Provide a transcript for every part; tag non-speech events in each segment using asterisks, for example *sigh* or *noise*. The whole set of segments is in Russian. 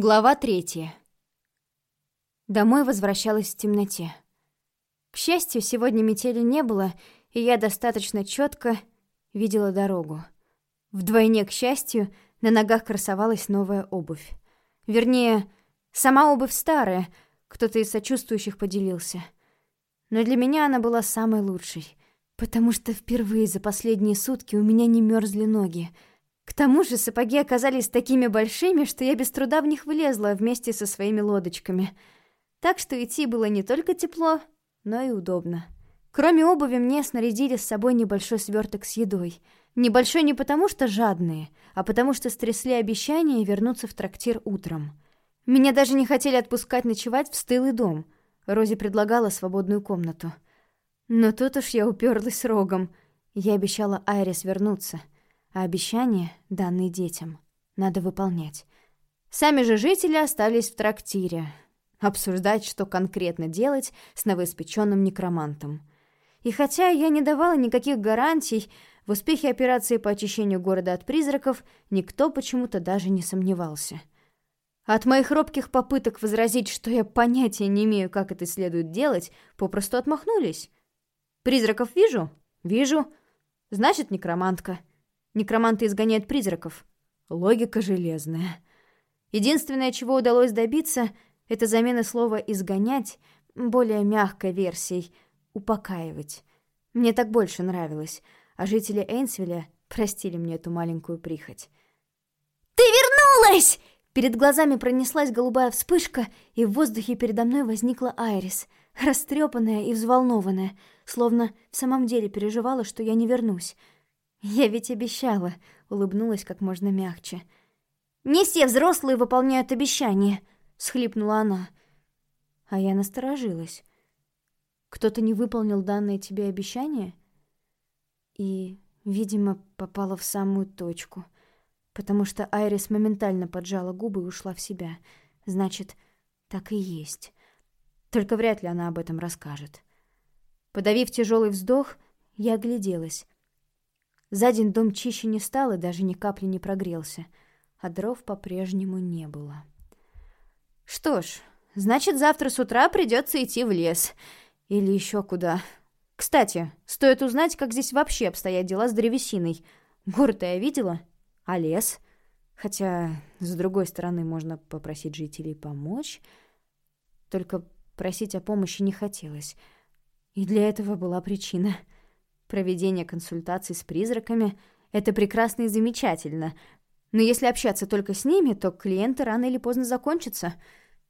Глава третья. Домой возвращалась в темноте. К счастью, сегодня метели не было, и я достаточно четко видела дорогу. Вдвойне, к счастью, на ногах красовалась новая обувь. Вернее, сама обувь старая, кто-то из сочувствующих поделился. Но для меня она была самой лучшей, потому что впервые за последние сутки у меня не мерзли ноги — к тому же сапоги оказались такими большими, что я без труда в них влезла вместе со своими лодочками. Так что идти было не только тепло, но и удобно. Кроме обуви мне снарядили с собой небольшой сверток с едой. Небольшой не потому, что жадные, а потому что стрясли обещание вернуться в трактир утром. Меня даже не хотели отпускать ночевать в стылый дом. Рози предлагала свободную комнату. Но тут уж я уперлась рогом. Я обещала Айрис вернуться — а обещания, данные детям, надо выполнять. Сами же жители остались в трактире, обсуждать, что конкретно делать с новоиспеченным некромантом. И хотя я не давала никаких гарантий, в успехе операции по очищению города от призраков никто почему-то даже не сомневался. От моих робких попыток возразить, что я понятия не имею, как это следует делать, попросту отмахнулись. Призраков вижу? Вижу. Значит, некромантка. Некроманты изгоняют призраков. Логика железная. Единственное, чего удалось добиться, это замена слова «изгонять» более мягкой версией «упокаивать». Мне так больше нравилось, а жители Эйнсвилля простили мне эту маленькую прихоть. «Ты вернулась!» Перед глазами пронеслась голубая вспышка, и в воздухе передо мной возникла Айрис, растрепанная и взволнованная, словно в самом деле переживала, что я не вернусь. «Я ведь обещала», — улыбнулась как можно мягче. «Не все взрослые выполняют обещания», — схлипнула она. А я насторожилась. «Кто-то не выполнил данное тебе обещание?» И, видимо, попала в самую точку, потому что Айрис моментально поджала губы и ушла в себя. Значит, так и есть. Только вряд ли она об этом расскажет. Подавив тяжелый вздох, я огляделась. За день дом чище не стал и даже ни капли не прогрелся, а дров по-прежнему не было. Что ж, значит, завтра с утра придется идти в лес. Или еще куда. Кстати, стоит узнать, как здесь вообще обстоят дела с древесиной. Город я видела, а лес? Хотя, с другой стороны, можно попросить жителей помочь. Только просить о помощи не хотелось. И для этого была причина — Проведение консультаций с призраками — это прекрасно и замечательно. Но если общаться только с ними, то клиенты рано или поздно закончатся.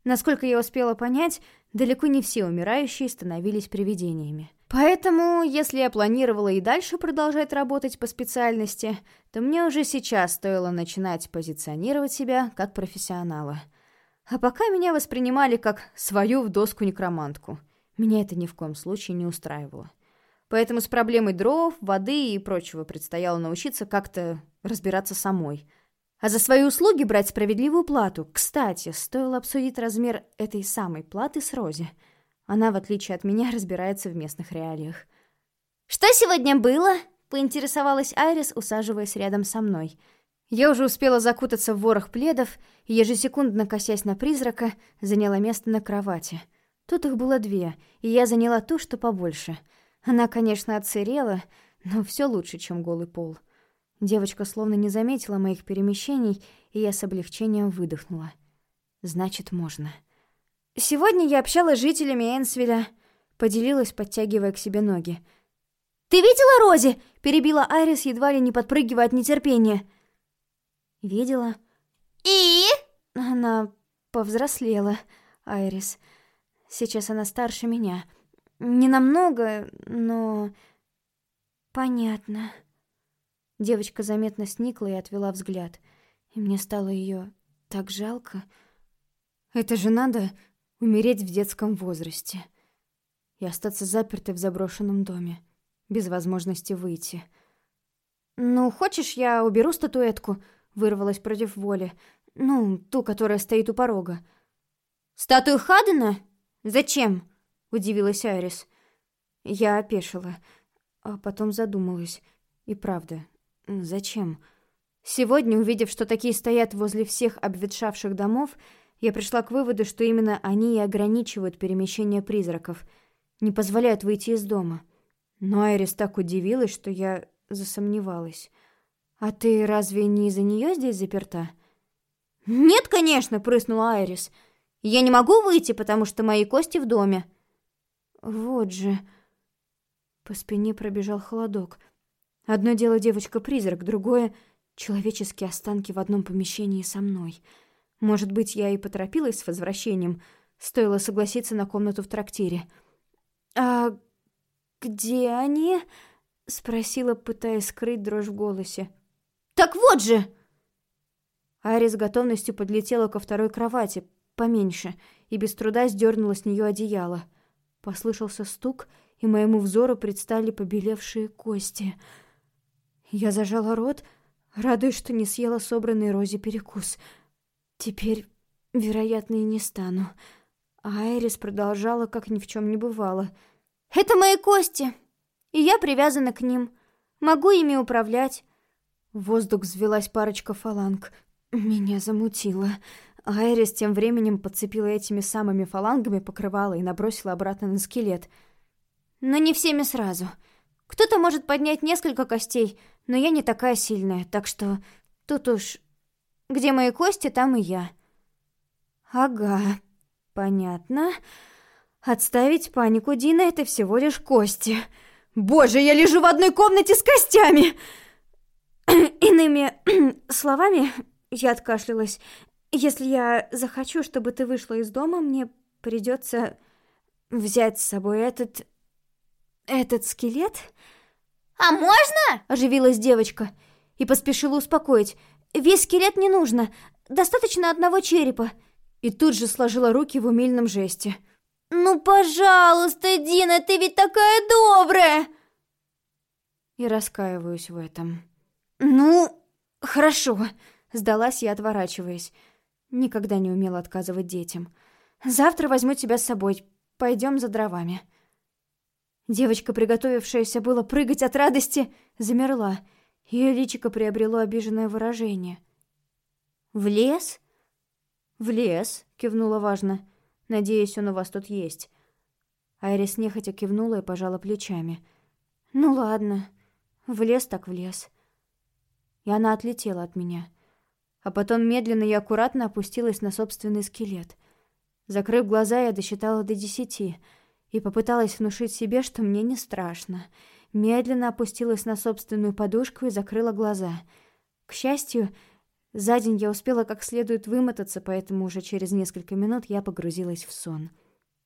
Насколько я успела понять, далеко не все умирающие становились привидениями. Поэтому, если я планировала и дальше продолжать работать по специальности, то мне уже сейчас стоило начинать позиционировать себя как профессионала. А пока меня воспринимали как свою в доску некромантку. Меня это ни в коем случае не устраивало. Поэтому с проблемой дров, воды и прочего предстояло научиться как-то разбираться самой. А за свои услуги брать справедливую плату. Кстати, стоило обсудить размер этой самой платы с Рози. Она, в отличие от меня, *laughs* разбирается в местных реалиях. «Что сегодня было?» — поинтересовалась Айрис, усаживаясь рядом со мной. Я уже успела закутаться в ворох пледов и, ежесекундно косясь на призрака, заняла место на кровати. Тут их было две, и я заняла ту, что побольше — она, конечно, отсырела, но все лучше, чем голый пол. Девочка словно не заметила моих перемещений, и я с облегчением выдохнула. Значит, можно. Сегодня я общалась с жителями Энсвилля, поделилась, подтягивая к себе ноги. «Ты видела Рози?» — перебила Айрис, едва ли не подпрыгивая от нетерпения. «Видела». «И?» Она повзрослела, Айрис. Сейчас она старше меня — не намного, но... Понятно. Девочка заметно сникла и отвела взгляд. И мне стало ее так жалко. Это же надо умереть в детском возрасте. И остаться запертой в заброшенном доме. Без возможности выйти. «Ну, хочешь, я уберу статуэтку?» Вырвалась против воли. «Ну, ту, которая стоит у порога». «Статую Хадена? Зачем?» — удивилась Айрис. Я опешила, а потом задумалась. И правда, зачем? Сегодня, увидев, что такие стоят возле всех обветшавших домов, я пришла к выводу, что именно они и ограничивают перемещение призраков, не позволяют выйти из дома. Но Айрис так удивилась, что я засомневалась. «А ты разве не из-за нее здесь заперта?» «Нет, конечно!» — прыснула Айрис. «Я не могу выйти, потому что мои кости в доме». «Вот же...» По спине пробежал холодок. Одно дело девочка-призрак, другое — человеческие останки в одном помещении со мной. Может быть, я и поторопилась с возвращением, стоило согласиться на комнату в трактире. «А где они?» — спросила, пытаясь скрыть дрожь в голосе. «Так вот же!» Ари с готовностью подлетела ко второй кровати, поменьше, и без труда сдернула с нее одеяло. Послышался стук, и моему взору предстали побелевшие кости. Я зажала рот, радуясь, что не съела собранный Розе перекус. Теперь, вероятно, и не стану. А Айрис продолжала, как ни в чем не бывало. «Это мои кости, и я привязана к ним. Могу ими управлять. В воздух взвелась парочка фаланг. Меня замутило. Айрис тем временем подцепила этими самыми фалангами покрывало и набросила обратно на скелет. Но не всеми сразу. Кто-то может поднять несколько костей, но я не такая сильная, так что тут уж... Где мои кости, там и я. Ага, понятно. Отставить панику, Дина, это всего лишь кости. Боже, я лежу в одной комнате с костями! *clears throat* Иными *clears throat* словами, я откашлялась. Если я захочу, чтобы ты вышла из дома, мне придется взять с собой этот... этот скелет. «А можно?» — оживилась девочка и поспешила успокоить. «Весь скелет не нужно, достаточно одного черепа». И тут же сложила руки в умильном жесте. «Ну, пожалуйста, Дина, ты ведь такая добрая!» И раскаиваюсь в этом. «Ну, хорошо», — сдалась я, отворачиваясь. Никогда не умела отказывать детям. «Завтра возьму тебя с собой. Пойдем за дровами». Девочка, приготовившаяся было прыгать от радости, замерла. Ее личико приобрело обиженное выражение. «В лес?» «В лес», — кивнула важно. «Надеюсь, он у вас тут есть». Айрис нехотя кивнула и пожала плечами. «Ну ладно, в лес так в лес» и она отлетела от меня. А потом медленно и аккуратно опустилась на собственный скелет. Закрыв глаза, я досчитала до десяти и попыталась внушить себе, что мне не страшно. Медленно опустилась на собственную подушку и закрыла глаза. К счастью, за день я успела как следует вымотаться, поэтому уже через несколько минут я погрузилась в сон.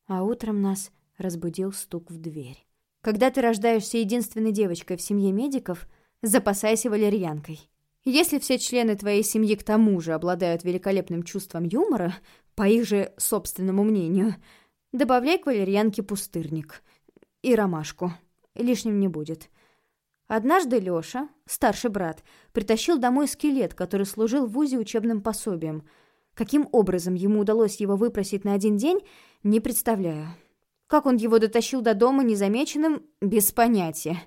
А утром нас разбудил стук в дверь. Когда ты рождаешься единственной девочкой в семье медиков, запасайся валерьянкой. Если все члены твоей семьи к тому же обладают великолепным чувством юмора, по их же собственному мнению, добавляй к валерьянке пустырник и ромашку. Лишним не будет. Однажды Лёша, старший брат, притащил домой скелет, который служил в УЗИ учебным пособием. Каким образом ему удалось его выпросить на один день, не представляю. Как он его дотащил до дома незамеченным, без понятия.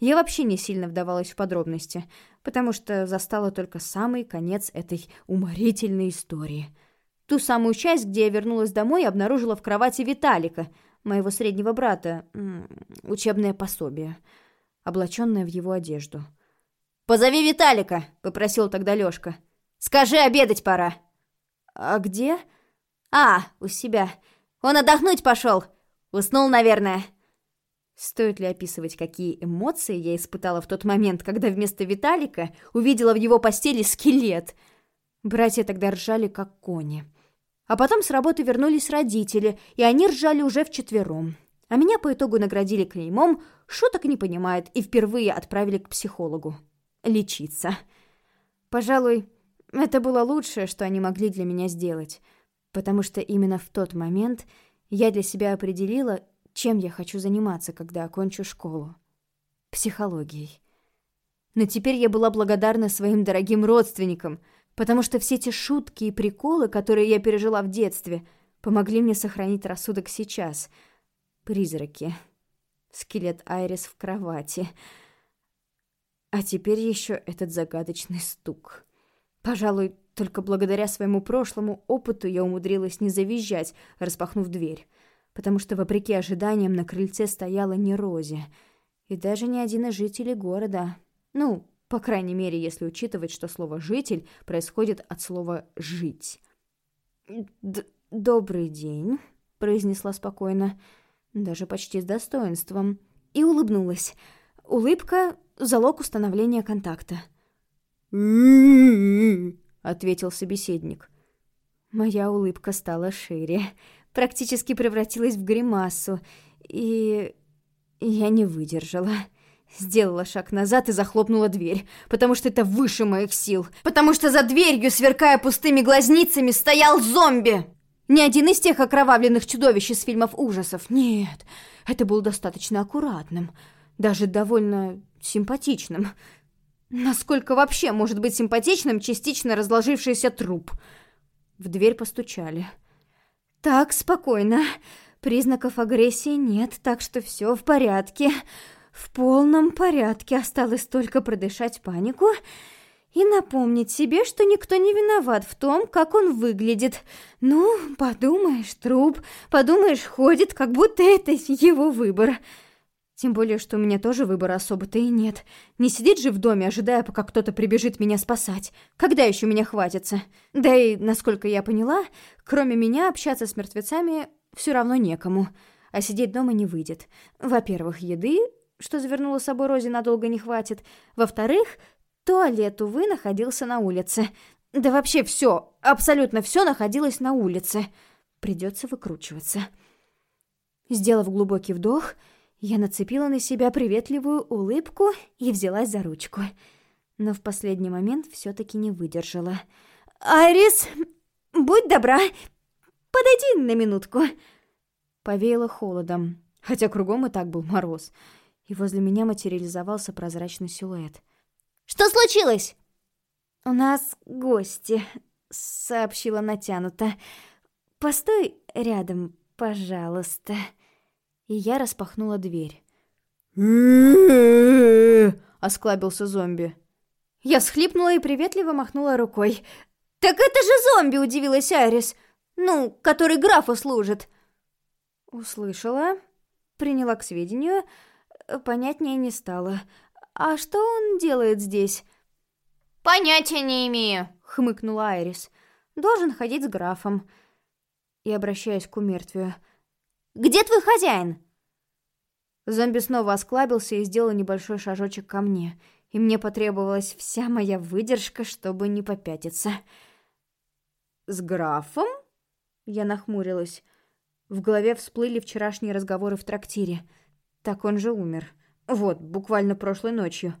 Я вообще не сильно вдавалась в подробности, потому что застала только самый конец этой уморительной истории. Ту самую часть, где я вернулась домой и обнаружила в кровати Виталика, моего среднего брата, учебное пособие, облаченное в его одежду. «Позови Виталика!» — попросил тогда Лёшка. «Скажи, обедать пора!» «А где?» «А, у себя. Он отдохнуть пошел. Уснул, наверное». Стоит ли описывать, какие эмоции я испытала в тот момент, когда вместо Виталика увидела в его постели скелет? Братья тогда ржали, как кони. А потом с работы вернулись родители, и они ржали уже вчетвером. А меня по итогу наградили клеймом «шуток не понимает» и впервые отправили к психологу. Лечиться. Пожалуй, это было лучшее, что они могли для меня сделать, потому что именно в тот момент я для себя определила, чем я хочу заниматься, когда окончу школу. Психологией. Но теперь я была благодарна своим дорогим родственникам, потому что все те шутки и приколы, которые я пережила в детстве, помогли мне сохранить рассудок сейчас. Призраки. Скелет Айрис в кровати. А теперь еще этот загадочный стук. Пожалуй, только благодаря своему прошлому опыту я умудрилась не завизжать, распахнув дверь. Потому что, вопреки ожиданиям, на крыльце стояла не Рози. И даже не один из жителей города. Ну, по крайней мере, если учитывать, что слово «житель» происходит от слова «жить». Д «Добрый день», — произнесла спокойно, даже почти с достоинством, и улыбнулась. Улыбка — залог установления контакта. ответил собеседник. Моя улыбка стала шире, практически превратилась в гримасу, и я не выдержала. Сделала шаг назад и захлопнула дверь, потому что это выше моих сил. Потому что за дверью, сверкая пустыми глазницами, стоял зомби! Не один из тех окровавленных чудовищ из фильмов ужасов. Нет, это был достаточно аккуратным, даже довольно симпатичным. Насколько вообще может быть симпатичным частично разложившийся труп? В дверь постучали. «Так, спокойно. Признаков агрессии нет, так что все в порядке. В полном порядке. Осталось только продышать панику и напомнить себе, что никто не виноват в том, как он выглядит. Ну, подумаешь, труп, подумаешь, ходит, как будто это его выбор. Тем более, что у меня тоже выбора особо-то и нет. Не сидеть же в доме, ожидая, пока кто-то прибежит меня спасать. Когда еще меня хватится? Да и, насколько я поняла, кроме меня общаться с мертвецами все равно некому. А сидеть дома не выйдет. Во-первых, еды, что завернула с собой Рози, надолго не хватит. Во-вторых, Туалет, увы, находился на улице. Да вообще все, абсолютно все находилось на улице. Придется выкручиваться. Сделав глубокий вдох, я нацепила на себя приветливую улыбку и взялась за ручку. Но в последний момент все-таки не выдержала. «Айрис, будь добра, подойди на минутку!» Повеяло холодом, хотя кругом и так был мороз, и возле меня материализовался прозрачный силуэт. Что случилось?» «У нас гости», — сообщила натянуто. «Постой рядом, пожалуйста». И я распахнула дверь. осклабился зомби. Я всхлипнула и приветливо махнула рукой. «Так это же зомби!» — удивилась Арис. «Ну, который графу служит». Услышала, приняла к сведению, понятнее не стало. «А что он делает здесь?» «Понятия не имею», — хмыкнула Айрис. «Должен ходить с графом». И обращаясь к умертвию. «Где твой хозяин?» Зомби снова осклабился и сделал небольшой шажочек ко мне, и мне потребовалась вся моя выдержка, чтобы не попятиться. «С графом?» Я нахмурилась. В голове всплыли вчерашние разговоры в трактире. Так он же умер. Вот, буквально прошлой ночью.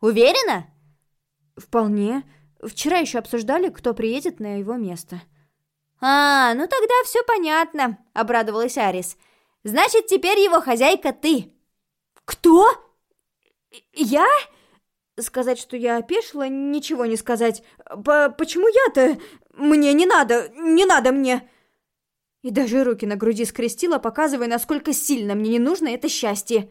Уверена? Вполне. Вчера еще обсуждали, кто приедет на его место. А, ну тогда все понятно, обрадовалась Арис. Значит, теперь его хозяйка ты. Кто? Я? Сказать, что я опешила, ничего не сказать. По почему я-то? Мне не надо, не надо мне. И даже руки на груди скрестила, показывая, насколько сильно мне не нужно это счастье.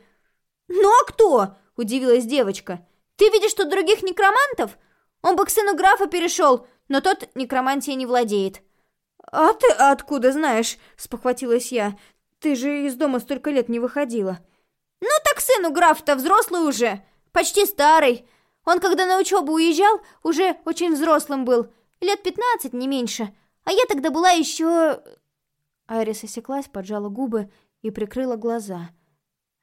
«Ну а кто?» – удивилась девочка. «Ты видишь тут других некромантов? Он бы к сыну графа перешел, но тот некромантией не владеет». «А ты откуда знаешь?» – спохватилась я. «Ты же из дома столько лет не выходила». «Ну так сыну графа-то взрослый уже, почти старый. Он, когда на учебу уезжал, уже очень взрослым был, лет пятнадцать, не меньше. А я тогда была еще...» Айрис осеклась, поджала губы и прикрыла глаза –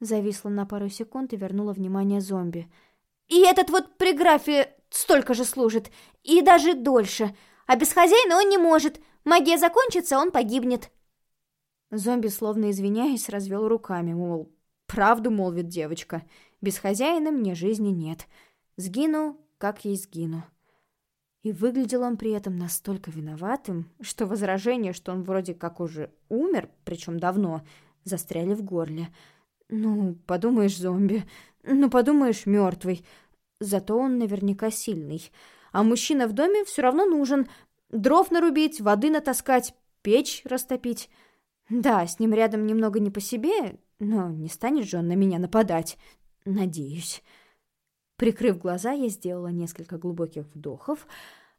Зависла на пару секунд и вернула внимание зомби. «И этот вот при графе столько же служит, и даже дольше. А без хозяина он не может. Магия закончится, он погибнет». Зомби, словно извиняясь, развел руками, мол, правду молвит девочка. Без хозяина мне жизни нет. Сгину, как ей сгину. И выглядел он при этом настолько виноватым, что возражения, что он вроде как уже умер, причем давно, застряли в горле. Ну, подумаешь, зомби. Ну, подумаешь, мертвый. Зато он наверняка сильный. А мужчина в доме все равно нужен. Дров нарубить, воды натаскать, печь растопить. Да, с ним рядом немного не по себе, но не станет же он на меня нападать. Надеюсь. Прикрыв глаза, я сделала несколько глубоких вдохов,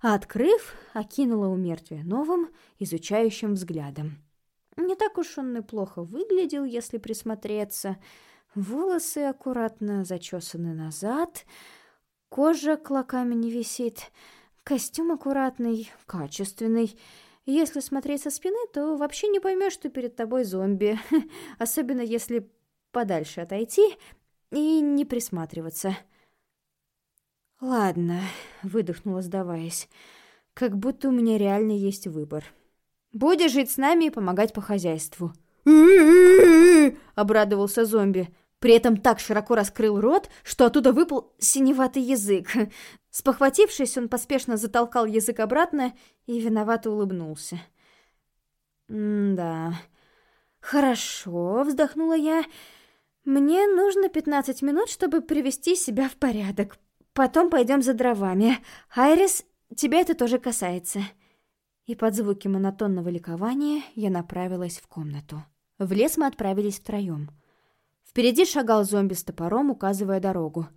а открыв, окинула у мертвия новым, изучающим взглядом. Не так уж он и плохо выглядел, если присмотреться. Волосы аккуратно зачесаны назад, кожа клоками не висит, костюм аккуратный, качественный. Если смотреть со спины, то вообще не поймешь, что перед тобой зомби, *laughs* особенно если подальше отойти и не присматриваться. «Ладно», — выдохнула, сдаваясь, — «как будто у меня реально есть выбор». Будешь жить с нами и помогать по хозяйству». *laughs* обрадовался зомби. При этом так широко раскрыл рот, что оттуда выпал синеватый язык. Спохватившись, он поспешно затолкал язык обратно и виновато улыбнулся. «Да, хорошо», — вздохнула я. «Мне нужно пятнадцать минут, чтобы привести себя в порядок. Потом пойдем за дровами. Айрис, тебя это тоже касается» и под звуки монотонного ликования я направилась в комнату. В лес мы отправились втроем. Впереди шагал зомби с топором, указывая дорогу.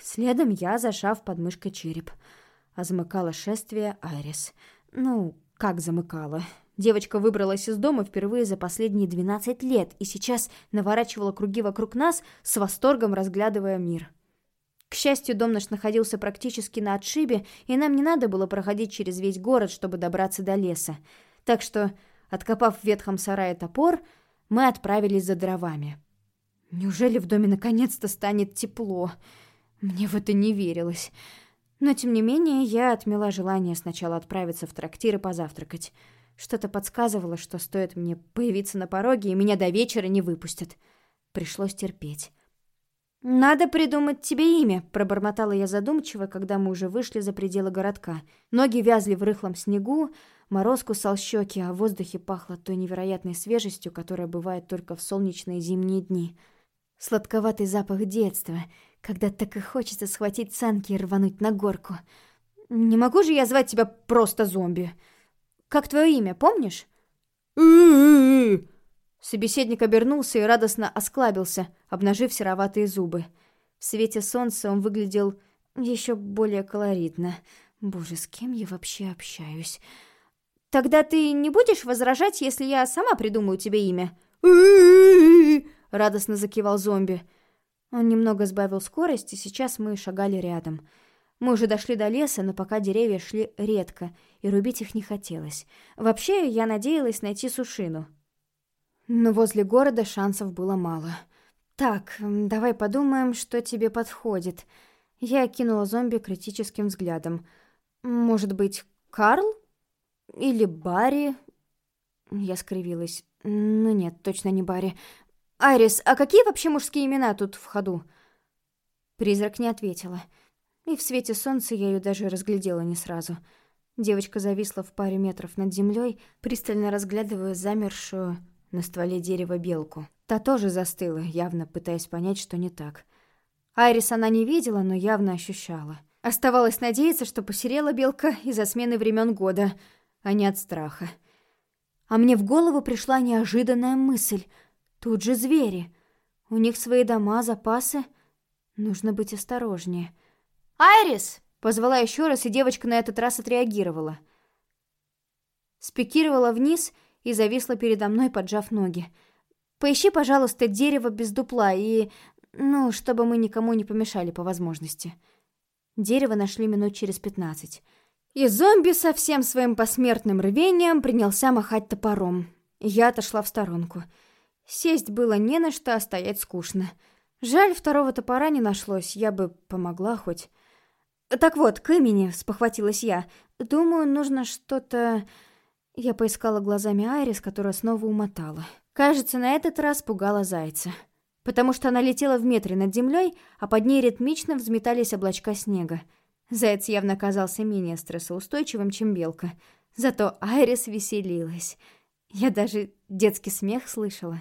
Следом я, зажав под мышкой череп. А замыкала шествие Айрис. Ну, как замыкала? Девочка выбралась из дома впервые за последние 12 лет и сейчас наворачивала круги вокруг нас, с восторгом разглядывая мир. К счастью, дом наш находился практически на отшибе, и нам не надо было проходить через весь город, чтобы добраться до леса. Так что, откопав в ветхом сарае топор, мы отправились за дровами. Неужели в доме наконец-то станет тепло? Мне в это не верилось. Но, тем не менее, я отмела желание сначала отправиться в трактир и позавтракать. Что-то подсказывало, что стоит мне появиться на пороге, и меня до вечера не выпустят. Пришлось терпеть. «Надо придумать тебе имя», — пробормотала я задумчиво, когда мы уже вышли за пределы городка. Ноги вязли в рыхлом снегу, мороз кусал щеки, а в воздухе пахло той невероятной свежестью, которая бывает только в солнечные зимние дни. Сладковатый запах детства, когда так и хочется схватить санки и рвануть на горку. «Не могу же я звать тебя просто зомби. Как твое имя, помнишь?» Собеседник обернулся и радостно осклабился, обнажив сероватые зубы. В свете солнца он выглядел еще более колоритно. Боже, с кем я вообще общаюсь? Тогда ты не будешь возражать, если я сама придумаю тебе имя? Радостно закивал зомби. Он немного сбавил скорость, и сейчас мы шагали рядом. Мы уже дошли до леса, но пока деревья шли редко, и рубить их не хотелось. Вообще, я надеялась найти сушину. Но возле города шансов было мало. «Так, давай подумаем, что тебе подходит». Я окинула зомби критическим взглядом. «Может быть, Карл? Или Барри?» Я скривилась. «Ну нет, точно не Барри. Айрис, а какие вообще мужские имена тут в ходу?» Призрак не ответила. И в свете солнца я ее даже разглядела не сразу. Девочка зависла в паре метров над землей, пристально разглядывая замершую на стволе дерева белку. Та тоже застыла, явно пытаясь понять, что не так. Айрис она не видела, но явно ощущала. Оставалось надеяться, что посерела белка из-за смены времен года, а не от страха. А мне в голову пришла неожиданная мысль. Тут же звери. У них свои дома, запасы. Нужно быть осторожнее. «Айрис!» — позвала еще раз, и девочка на этот раз отреагировала. Спикировала вниз — и зависла передо мной, поджав ноги. «Поищи, пожалуйста, дерево без дупла и... ну, чтобы мы никому не помешали по возможности». Дерево нашли минут через пятнадцать. И зомби со всем своим посмертным рвением принялся махать топором. Я отошла в сторонку. Сесть было не на что, а стоять скучно. Жаль, второго топора не нашлось, я бы помогла хоть. «Так вот, к имени», — спохватилась я. «Думаю, нужно что-то...» Я поискала глазами Айрис, которая снова умотала. Кажется, на этот раз пугала зайца. Потому что она летела в метре над землей, а под ней ритмично взметались облачка снега. Заяц явно оказался менее стрессоустойчивым, чем белка. Зато Айрис веселилась. Я даже детский смех слышала.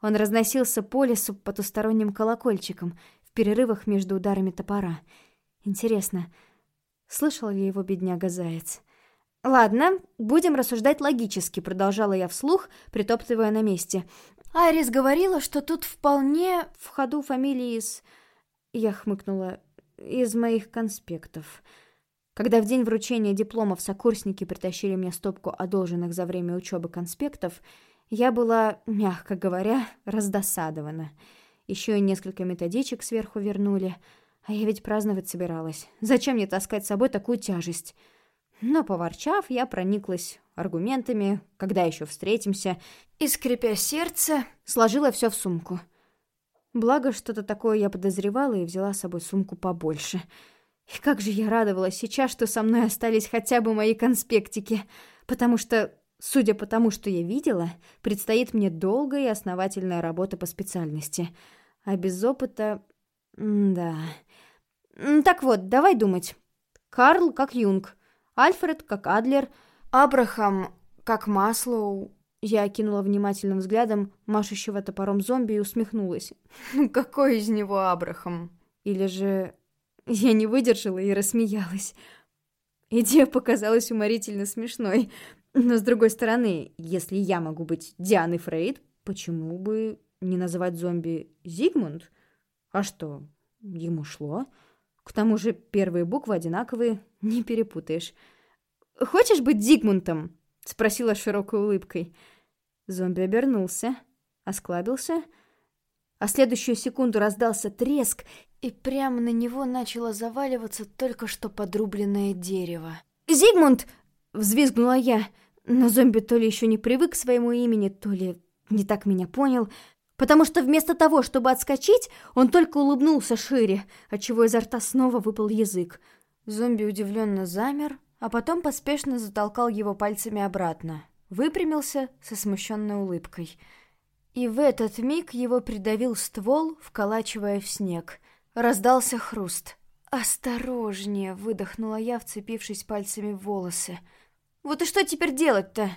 Он разносился по лесу потусторонним колокольчиком в перерывах между ударами топора. Интересно, слышал ли его бедняга-заяц? «Ладно, будем рассуждать логически», — продолжала я вслух, притоптывая на месте. Айрис говорила, что тут вполне в ходу фамилии из... Я хмыкнула. из моих конспектов. Когда в день вручения дипломов сокурсники притащили мне стопку одолженных за время учебы конспектов, я была, мягко говоря, раздосадована. Еще и несколько методичек сверху вернули, а я ведь праздновать собиралась. Зачем мне таскать с собой такую тяжесть? Но, поворчав, я прониклась аргументами, когда еще встретимся, и, скрипя сердце, сложила все в сумку. Благо, что-то такое я подозревала и взяла с собой сумку побольше. И как же я радовалась сейчас, что со мной остались хотя бы мои конспектики, потому что, судя по тому, что я видела, предстоит мне долгая и основательная работа по специальности. А без опыта... М да... Так вот, давай думать. Карл как Юнг, Альфред как Адлер, Абрахам как Маслоу. Я окинула внимательным взглядом машущего топором зомби и усмехнулась. Ну *laughs* какой из него Абрахам? Или же... Я не выдержала и рассмеялась. Идея показалась уморительно смешной. Но с другой стороны, если я могу быть Дианой Фрейд, почему бы не называть зомби Зигмунд? А что, ему шло? К тому же первые буквы одинаковые, *laughs* не перепутаешь. «Хочешь быть Зигмунтом?» — спросила широкой улыбкой. Зомби обернулся, осклабился, а следующую секунду раздался треск, и прямо на него начало заваливаться только что подрубленное дерево. «Зигмунд!» — взвизгнула я, но зомби то ли еще не привык к своему имени, то ли не так меня понял — потому что вместо того, чтобы отскочить, он только улыбнулся шире, отчего изо рта снова выпал язык. Зомби удивленно замер, а потом поспешно затолкал его пальцами обратно, выпрямился со смущенной улыбкой. И в этот миг его придавил ствол, вколачивая в снег. Раздался хруст. «Осторожнее!» — выдохнула я, вцепившись пальцами в волосы. «Вот и что теперь делать-то?»